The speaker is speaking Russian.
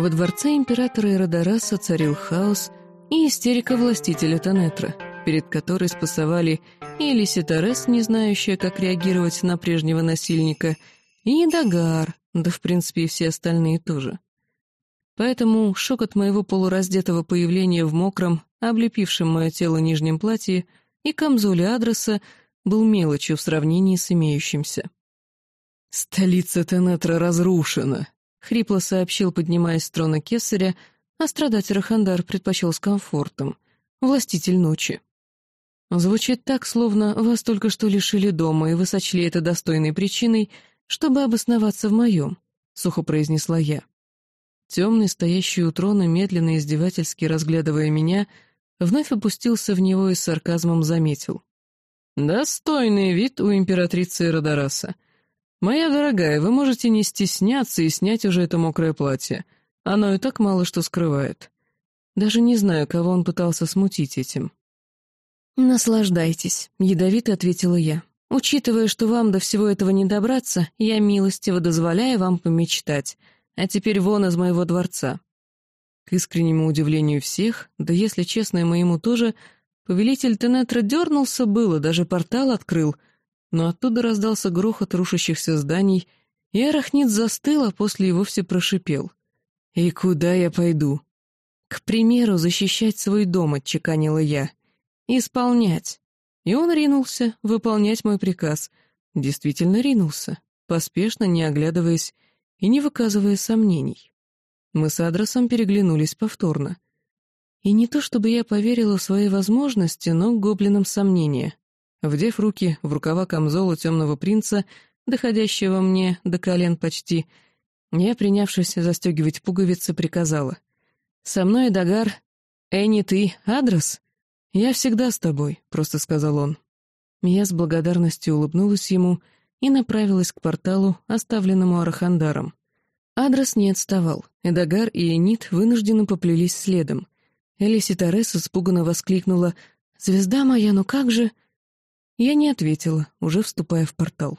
Во дворце императора Иродораса царил хаос и истерика властителя Танетра, перед которой спасовали и Элиситорес, не знающая, как реагировать на прежнего насильника, и Дагар, да, в принципе, и все остальные тоже. Поэтому шок от моего полураздетого появления в мокром, облепившем мое тело нижнем платье, и камзоле адреса был мелочью в сравнении с имеющимся. «Столица Тенетра разрушена», — хрипло сообщил, поднимаясь с трона кесаря, а страдать Рахандар предпочел с комфортом. Властитель ночи. Звучит так, словно вас только что лишили дома, и вы сочли это достойной причиной, чтобы обосноваться в моем, — сухо произнесла я. Темный, стоящий у трона, медленно издевательски разглядывая меня, вновь опустился в него и с сарказмом заметил. «Достойный вид у императрицы Родораса. «Моя дорогая, вы можете не стесняться и снять уже это мокрое платье. Оно и так мало что скрывает. Даже не знаю, кого он пытался смутить этим». «Наслаждайтесь», — ядовито ответила я. «Учитывая, что вам до всего этого не добраться, я милостиво дозволяю вам помечтать. А теперь вон из моего дворца». К искреннему удивлению всех, да если честно и моему тоже, повелитель Тенетра дернулся было, даже портал открыл — но оттуда раздался грохот рушащихся зданий, и арахнит застыл, а после и вовсе прошипел. «И куда я пойду?» «К примеру, защищать свой дом», — отчеканила я. «Исполнять». И он ринулся выполнять мой приказ. Действительно ринулся, поспешно, не оглядываясь и не выказывая сомнений. Мы с адресом переглянулись повторно. И не то чтобы я поверила в свои возможности, но к гоблинам сомнения. Вдев руки в рукава камзола темного принца, доходящего мне до колен почти, я, принявшись застегивать пуговицы, приказала. «Со мной Дагар. Энни, ты, адрес?» «Я всегда с тобой», — просто сказал он. Я с благодарностью улыбнулась ему и направилась к порталу, оставленному Арахандаром. Адрес не отставал, Эдагар и Энит вынужденно поплелись следом. Элиси Торрес испуганно воскликнула «Звезда моя, ну как же...» Я не ответила, уже вступая в портал.